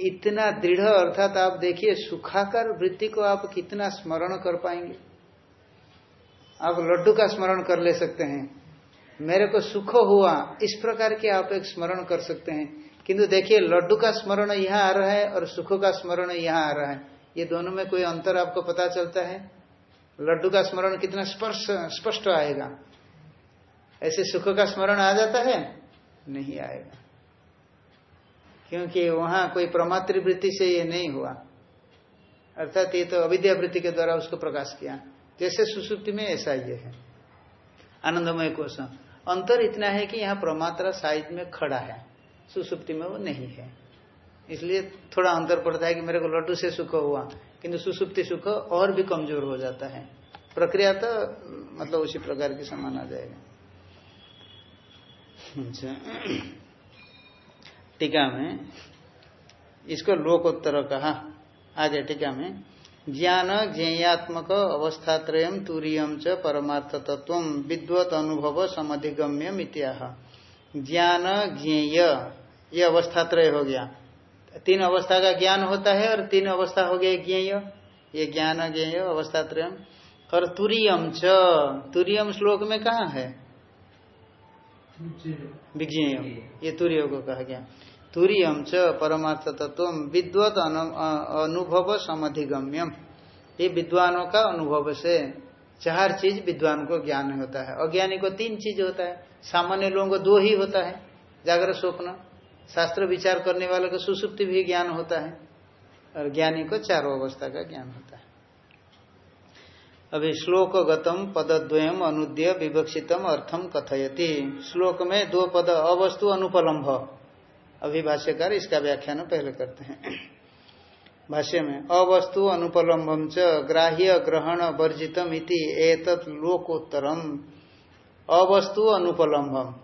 इतना दृढ़, अर्थात आप देखिए, सुखाकार वृत्ति को आप कितना स्मरण कर पाएँगे। आप लड्डू का स्मरण कर ले सकते हैं। मेरे को सुख हुआ, इस प्रकार के आप एक स्मरण कर सकते हैं। किंतु देखिए, लड्डू का स्मरण यहाँ आ रहा है और सुख का स्मरण यहाँ आ रहा है। ये दोनों में कोई अंतर आपको पता चलता है? लड्डू का स्मरण कितना स्पर्श, स्पष्ट आएगा? ऐसे सुख का स्मरण आ जाता है? नहीं आएगा। क्योंकि वहाँ कोई प्रमात्र वृत्ति से ये नहीं हुआ। अर्थात ये तो अविद्या वृत्ति के द्वारा उसको प्रकाश किया। जैसे सुसुप्ति में ऐसा ये है? आनंदमय कोष अंतर इतना है कि यहाँ प्रमात्रा साइज़ में खड़ा है। सुसुप्ति में वो नहीं है। इसलिए थोड़ा अंतर पड़ता है कि मेरे को लड्डू से सुख हुआ, किंतु सुसुप्ति सुख और भी कमज़ोर हो जाता है। प्रक्रिया तो मतलब उसी प्रकार की समान आ जाएगा। अच्छा। (clears throat) टीका में, इसको लोकोत्तर कहा। आगे टीका में ज्ञान ज्ञेयात्मक अवस्थात्रय तुरीयम च परमार्थ तत्व विद्वत अनुभव समधिगम्यम इत्याह। ज्ञान ज्ञेय ये अवस्थात्रय हो गया। तीन अवस्था का ज्ञान होता है और तीन अवस्था हो गया ज्ञेय। ये ज्ञान ज्ञेय अवस्थात्रय। और तुरीयम च तुरीयम श्लोक में कहा है? विज्ञेय। ये तुरीय को कहा गया। तुरीयम च परमार्थ तत्व विद्वत अनुभव समधिगम्यम ये विद्वानों का अनुभव से चार चीज़ विद्वान को ज्ञान होता है। अज्ञानी को तीन चीज़ होता है। सामान्य लोगों को दो ही होता है। जागृत स्वप्न। शास्त्र विचार करने वाले को सुसुप्ति भी ज्ञान होता है। और ज्ञानी को चारों अवस्था का ज्ञान होता है। अभी श्लोक गतम पदद्वयम अनुद्य विवक्षितम अर्थम कथयति। श्लोक में दो पद अवस्तु अनुपलम्भ अभी भाष्यकार इसका व्याख्यान पहले करते हैं। भाष्य में, अवस्तु अनुपलम्बम च ग्राह्य ग्रहण वर्जितम इति एतत् लोकोत्तरम। अवस्तु अनुपलम्बम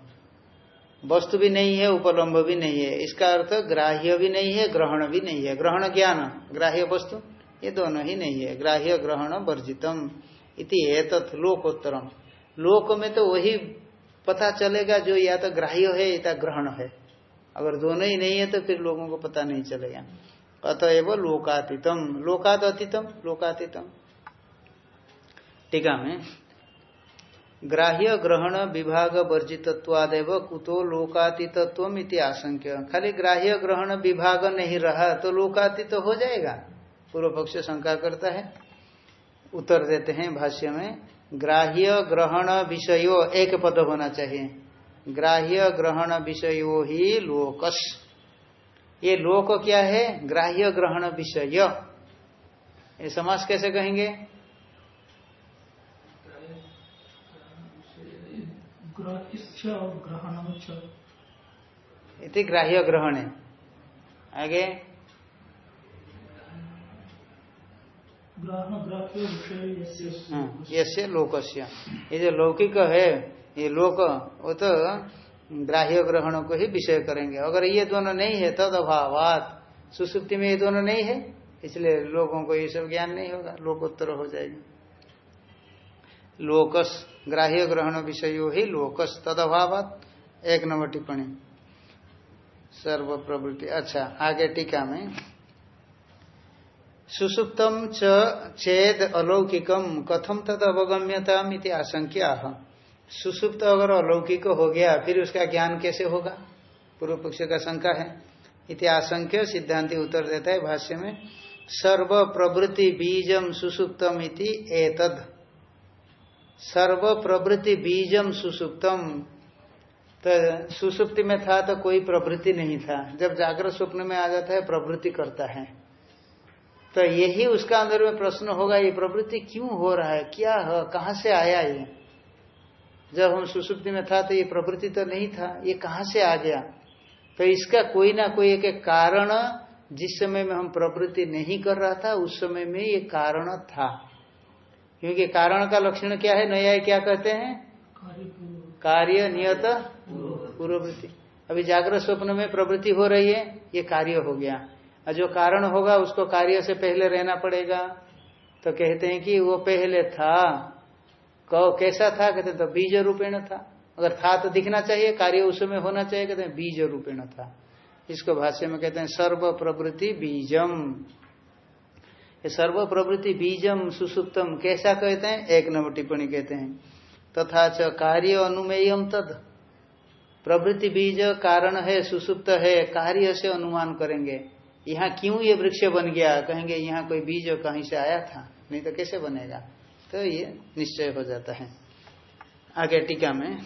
वस्तु भी नहीं है, उपलम्ब भी नहीं है। इसका अर्थ ग्राह्य भी नहीं है, ग्रहण भी नहीं है। ग्रहण ज्ञान, ग्राह्य वस्तु, ये दोनों ही नहीं है। ग्राह्य ग्रहण वर्जितम इति एतत् लोकोत्तरम। लोक में तो वही पता चलेगा जो या तो ग्राह्य है, या ग्रहण है। अगर दोनों ही नहीं है तो फिर लोगों को पता नहीं चलेगा। अतएव लोकातीतम। लोकात अतीतम लोकातीतम। टीका में, ग्राह्य ग्रहण विभाग वर्जितत्वादेव कुतो लोकातीतत्व इति आशंक्य। खाली ग्राह्य ग्रहण विभाग नहीं रहा तो लोकातीत हो जाएगा। पूर्व पक्ष शंका करता है। उत्तर देते हैं भाष्य में, ग्राह्य ग्रहण विषयो एक पद होना चाहिए। ग्राह्य ग्रहण विषयो ही लोकस। ये लोक क्या है? ग्राह्य ग्रहण विषय। ये समास कैसे कहेंगे? इति ग्राह्य ग्रहण। है आगे यसे लोकस्य। ये जो लौकिक है ये लोक, वो तो ग्राह्य ग्रहण को ही विषय करेंगे। अगर ये दोनों नहीं है, तद अभावात। सुसुप्ति में ये दोनों नहीं है, इसलिए लोगों को ये सब ज्ञान नहीं होगा, लोकोत्तर हो जाएगी। लोकस, ग्राह्य ग्रहण विषय ही लोकस, तद अभावात। एक नंबर टिप्पणी। सर्व प्रवृत्ति। अच्छा आगे टीका में। सुसुप्तम चेद अलौकिकम, कथम तद अवगम्यता आशंका सुसुप्त अगर अलौकिक हो गया, फिर उसका ज्ञान कैसे होगा? पूर्व पक्ष का शंका है। इति आशंक्य सिद्धांति उत्तर देता है भाष्य में सर्व प्रवृत्ति बीजम सुसुप्तम इति एतद। सर्व प्रवृत्ति बीजम सुसुप्तम। तो सुसुप्ति में था तो कोई प्रवृत्ति नहीं था। जब जागृत स्वप्न में आ जाता है प्रवृत्ति करता है। तो यही उसका अंदर में प्रश्न होगा, ये प्रवृत्ति क्यों हो रहा है? क्या है? कहाँ से आया ये? जब हम सुसुप्ति में था तो ये प्रवृत्ति तो नहीं था, ये कहाँ से आ गया? तो इसका कोई ना कोई एक कारण जिस समय में हम प्रवृत्ति नहीं कर रहा था, उस समय में ये कारण था। क्योंकि कारण का लक्षण क्या है? नया क्या कहते हैं? कार्य नियत पूर्ववृत्ति। अभी जागृत स्वप्न में प्रवृत्ति हो रही है, ये कार्य हो गया। और जो कारण होगा, उसको कार्य से पहले रहना पड़ेगा। तो कहते हैं कि वो पहले था। कहो कैसा था? कहते तो बीज रूपेण था। अगर था तो दिखना चाहिए, कार्य उस समय होना चाहिए, कहते हैं बीज रूपेण था। इसको भाष्य में कहते हैं सर्व प्रवृत्ति बीजम। ये सर्व प्रवृत्ति बीजम, सुसुप्तम, कैसा कहते हैं? एक नंबर टिप्पणी कहते हैं। तथा च कार्य अनुमेयम तद। प्रवृत्ति बीज कारण है, सुसुप्त है, कार्य से अनुमान करेंगे। यहाँ क्यों ये वृक्ष बन गया? कहेंगे, यहाँ कोई बीज कहीं से आया था, नहीं तो कैसे बनेगा? तो ये निश्चय हो जाता है। आगे टीका में,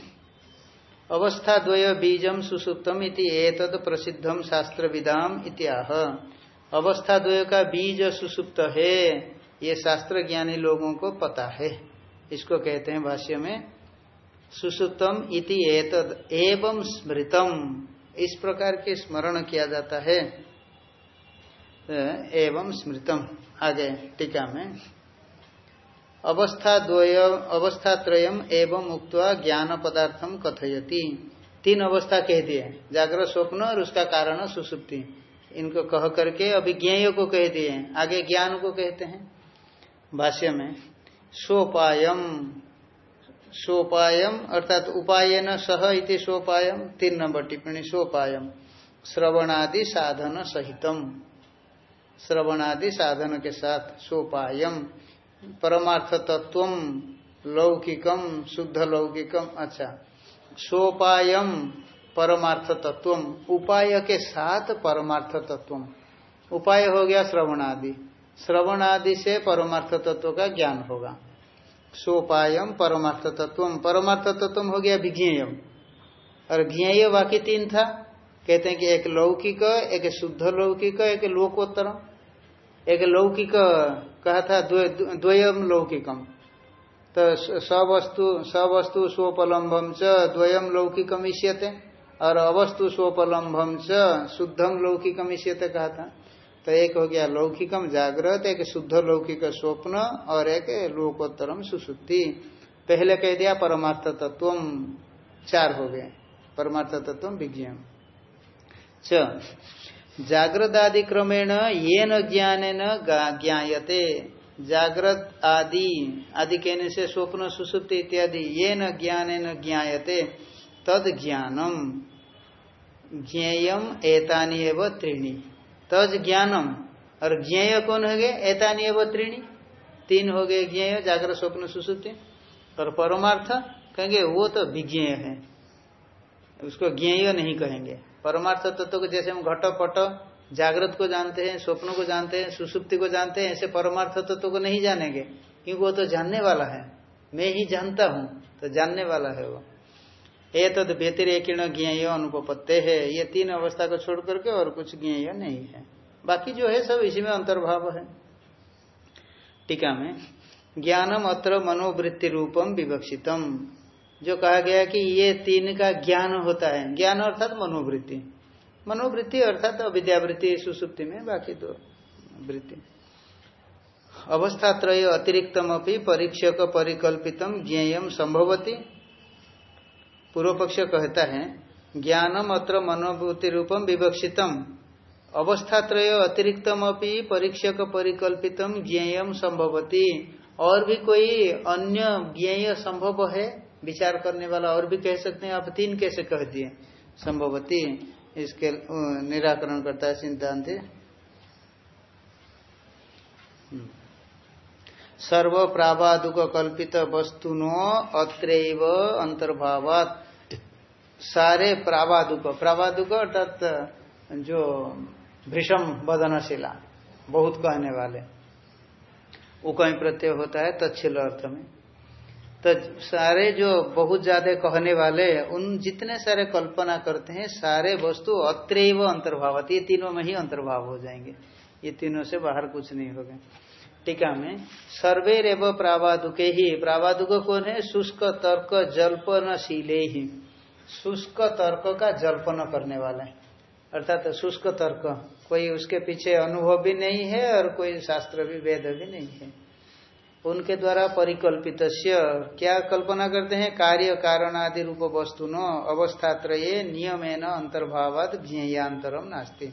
अवस्था द्वय बीजम सुसुप्तम इति एतद प्रसिद्धम शास्त्र विदाम इत्याह अवस्था द्वय का बीज सुसुप्त है, ये शास्त्र ज्ञानी लोगों को पता है। इसको कहते हैं भाष्य में, सुसुप्तम इति एतद, एवं स्मृतम। इस प्रकार के स्मरण किया जाता है। एवं स्मृतम। आगे टीका में अवस्था अवस्था त्रयम एवं उक्त ज्ञान पदार्थम कथयति। तीन अवस्था कह दिए जागृत स्वप्न और उसका कारण सुसुप्ति। इनको कह करके अभी ज्ञेय को कह दिए आगे ज्ञान को कहते हैं। भाष्य में, सोपायम सोपायम अर्थात उपाय न सह इति सोपायम, तीन नंबर टिप्पणी, सोपायम। श्रवणादि साधन सहितम। श्रवणादि साधन के साथ सोपायम। परमार्थ तत्व लौकिकम शुद्ध लौकिकम अच्छा। सोपायम परमार्थ तत्व उपाय के साथ परमार्थ तत्व उपाय हो गया श्रवण आदि श्रवण आदि से परमार्थ तत्व का ज्ञान होगा। सोपायम परमार्थ तत्व परमार्थ तत्व हो गया विज्ञेयम और ज्ञेय बाकी तीन था। कहते हैं कि एक लौकिक, एक शुद्ध लौकिक, एक लोकोत्तर एक लौकिक, कहा था द्वयम लौकिकम तो सवस्तु सवस्तु स्वोपलम्बम च द्वयम लौकिकम इष्यते, और अवस्तु स्वोपलम्बम च शुद्धम लौकिकम इष्यते, कहा था। तो एक हो गया लौकिकम जागृत, एक शुद्ध लौकिक स्वप्न, और एक लोकोत्तरम सुशुद्धि। पहले कह दिया परमार्थ तत्व, चार हो गए। परमार्थ तत्व विज्ञेय च जागृदादि क्रमेण ये न ज्ञान ज्ञाते जागृत आदि आदि कहने से स्वप्न, सुसुप्ति इत्यादि ये न ज्ञान ज्ञाते तद ज्ञानम। ज्ञेयम एतानी एवं त्रीणी। तज ज्ञानम। और ज्ञेय कौन हो गए एतानी एवं त्रीणी। तीन हो गए ज्ञेय जागृत स्वप्न, सुसुप्ति। और परमार्थ कहेंगे, वो तो विज्ञेय है। उसको ज्ञेय नहीं कहेंगे। परमार्थ तत्व तो को जैसे हम घट पट जागृत को जानते हैं, स्वप्न को जानते हैं, सुसुप्ति को जानते हैं, ऐसे परमार्थ तत्व तो को नहीं जानेंगे, क्योंकि वो तो जानने वाला है। मैं ही जानता हूँ तो जानने वाला है वो। ये तो व्यतिरेकिण ज्ञेय अनुपत्ते है। ये तीन अवस्था को छोड़ करके और कुछ ज्ञेय नहीं है। बाकी जो है सब इसी में अंतर्भाव है। टीका में, ज्ञानम अत्र मनोवृत्ति रूपम विवक्षितम। जो कहा गया कि ये तीन का ज्ञान होता है। ज्ञान अर्थात मनोवृत्ति। मनोवृत्ति अर्थात अविद्यावृत्ति, सुसुप्ति में बाकी दो वृत्ति। अवस्थात्रय अतिरिक्तम अपनी परीक्षक परिकल्पितम ज्ञेयम संभवती। पूर्व पक्ष कहता है, ज्ञानम अत्र मनोभूति रूपम विवक्षितम। अवस्थात्रय अतिरिक्तम अपनी परीक्षक परिकल्पितम ज्ञेयम संभवती। और भी कोई अन्य ज्ञेय संभव है? विचार करने वाला और भी कह सकते हैं, आप तीन कैसे कह दिए? संभवती इसके निराकरण करता है सिद्धांत। हम्म। सर्व प्रावादुक कल्पित वस्तुनो अत्रैव अंतर्भावात। सारे प्रावादुक प्रावादुक अर्थात जो भृषम बदनशिला, बहुत कहने वाले। वो कहीं प्रत्यय होता है तत्ल अर्थ में। तो सारे जो बहुत ज़्यादा कहने वाले, उन जितने सारे कल्पना करते हैं, सारे वस्तु अत्रैव अंतर्भाव ये तीनों में ही अंतर्भाव हो जाएँगे। ये तीनों से बाहर कुछ नहीं होगा। टीका में सर्वे रेव प्रावादुके ही, प्रावादुक कौन है? शुष्क, तर्क जल्पन शीले ही। शुष्क, तर्क का जल्पन करने वाले अर्थात शुष्क, तर्क, कोई उसके पीछे अनुभव भी नहीं है और कोई शास्त्र भी, वेद भी नहीं है। उनके द्वारा परिकल्पित क्या कल्पना करते हैं? कार्य कारण आदि रूप वस्तु न अवस्थात्रये नियमेन अंतर्भावाद ज्ञेयांतरम नास्ती।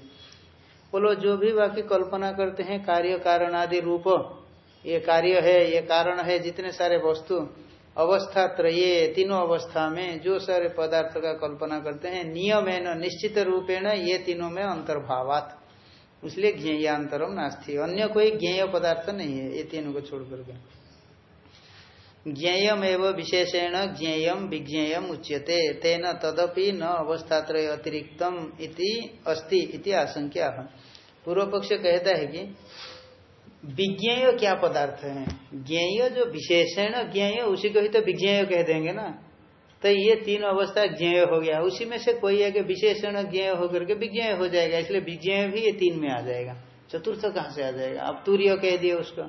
बोलो, जो भी बाकी कल्पना करते हैं, कार्य कारण आदि रूप, ये कार्य है, ये कारण है, जितने सारे वस्तु अवस्था त्रये तीनों अवस्था में जो सारे पदार्थ का कल्पना करते हैं, नियमेन, निश्चित रूपेण ये तीनों में अंतर्भावात। इसलिए ज्ञेयांतरम नास्ती। अन्य कोई ज्ञेय पदार्थ नहीं है, ये तीनों को छोड़ करके। ज्ञेयम एवं विशेषण ज्ञेयम विज्ञेयम उच्यते, तेन तदपि न अवस्थात्रय अतिरिक्तम इति अस्ति इति आशंका पूर्व पक्ष कहता है कि विज्ञेय क्या पदार्थ है? ज्ञेय जो विशेषण ज्ञेय, उसी को ही तो विज्ञेय कह देंगे ना। तो ये तीन अवस्था ज्ञेय हो गया। उसी में से कोई है कि विशेषण ज्ञेय होकर के विज्ञेय हो जाएगा, इसलिए विज्ञेय भी ये तीन में आ जाएगा। चतुर्थ कहाँ से आ जाएगा? अब तूर्य कह दिए उसको।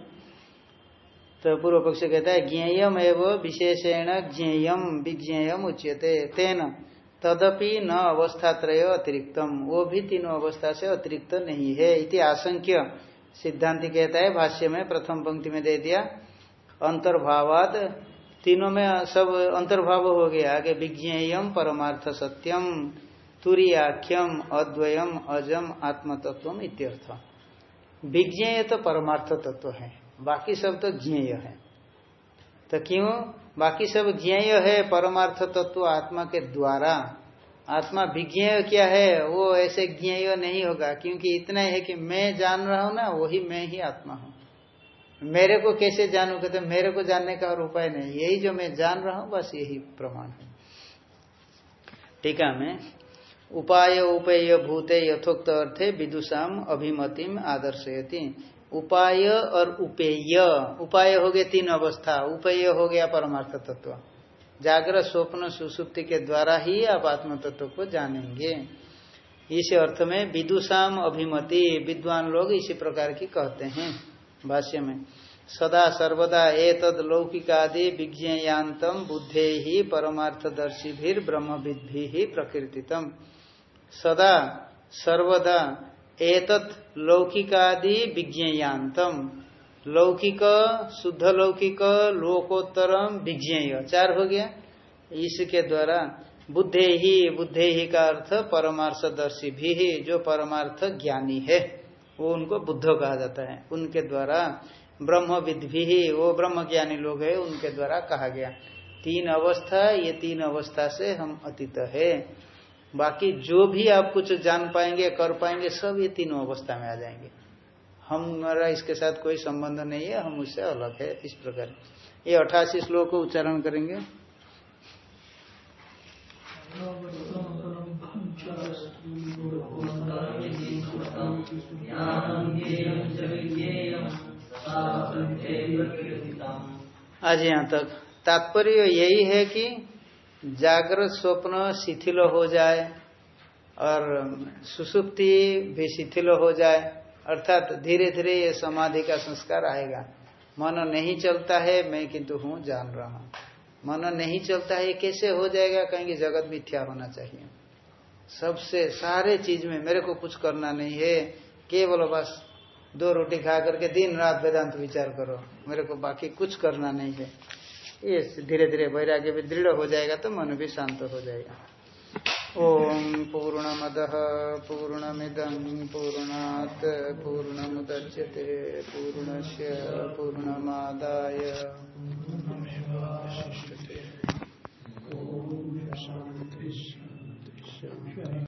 तो पूर्व पक्ष कहता है, ज्ञेयम एवं विशेषण ज्ञेयम, विज्ञेयम उच्यते, तेन। तदपि न अवस्थात्रय अतिरिक्तम। वो भी तीनों अवस्था से अतिरिक्त नहीं है इति आशंक्य। सिद्धांति कहता है, भाष्य में प्रथम पंक्ति में दे दिया अंतर्भावाद तीनों में सब अंतर्भाव हो गया। आगे विज्ञेयम परमार्थ सत्यम तुरीयाख्यम अद्वयम अजम आत्म तत्व इत्यर्थ। विज्ञेय तो परमार्थ तत्व है, बाकी सब तो ज्ञेय है। तो क्यों? बाकी सब ज्ञेय है परमार्थ तत्व आत्मा के द्वारा। आत्मा विज्ञेय क्या है? वो ऐसे ज्ञेय नहीं होगा, क्योंकि इतना है कि मैं जान रहा हूँ ना, वही मैं ही आत्मा हूँ। मेरे को कैसे जानू? कहते मेरे को जानने का और उपाय नहीं। यही जो मैं जान रहा हूँ, बस यही प्रमाण है। टीका में, उपाय उपेय भूते यथोक्त अर्थे विदुषाम अभिमतिम आदर्शयती। उपाय और उपेय। उपाय हो गए तीन अवस्था। उपेय हो गया परमार्थ तत्व। जागृत, स्वप्न, सुसुप्ति के द्वारा ही आप आत्म तत्व को जानेंगे। इस अर्थ में विदुषाम अभिमति। विद्वान लोग इसी प्रकार की कहते हैं। भाष्य में, सदा सर्वदा एतद लौकिकादि विज्ञातम बुद्धे ही परमार्थदर्शी भी ब्रह्मविद ही प्रकृतितम सदा सर्वदा एतत् लौकिकादि विज्ञातम लौकिक, शुद्ध लौकिक लोकोत्तरम विज्ञेय। चार हो गया? इसके द्वारा बुद्धे ही बुद्धे ही का अर्थ परमार्थदर्शी भी जो परमार्थ ज्ञानी है। वो उनको बुद्ध कहा जाता है। उनके द्वारा ब्रह्म विद भी वो ब्रह्म ज्ञानी लोग है, उनके द्वारा कहा गया। तीन अवस्था, ये तीन अवस्था से हम अतीत है। बाकी जो भी आप कुछ जान पाएँगे, कर पाएँगे, सब ये तीनों अवस्था में आ जाएँगे। हमारा इसके साथ कोई संबंध नहीं है, हम उससे अलग है इस प्रकार। ये अठासी श्लोक को उच्चारण करेंगे। आज यहाँ तक। तात्पर्य यही है कि जागृत स्वप्न शिथिल हो जाए और सुसुप्ति भी शिथिल हो जाए, अर्थात धीरे धीरे ये समाधि का संस्कार आएगा। मन नहीं चलता है, मैं किंतु हूँ जान रहा हूँ। मन नहीं चलता है कैसे हो जाएगा? कहेंगे जगत मिथ्या होना चाहिए। सबसे सारे चीज़ में मेरे को कुछ करना नहीं है। केवल बस दो रोटी खा करके दिन रात वेदांत विचार करो। मेरे को बाकी कुछ करना नहीं है। ये धीरे धीरे वैराग्य भी दृढ़ हो जाएगा तो मन भी शांत हो जाएगा। ओम पूर्ण मद पूर्ण मिदम पूर्णात पूर्णमुदच्यते, पूर्णस्य पूर्णमादाय।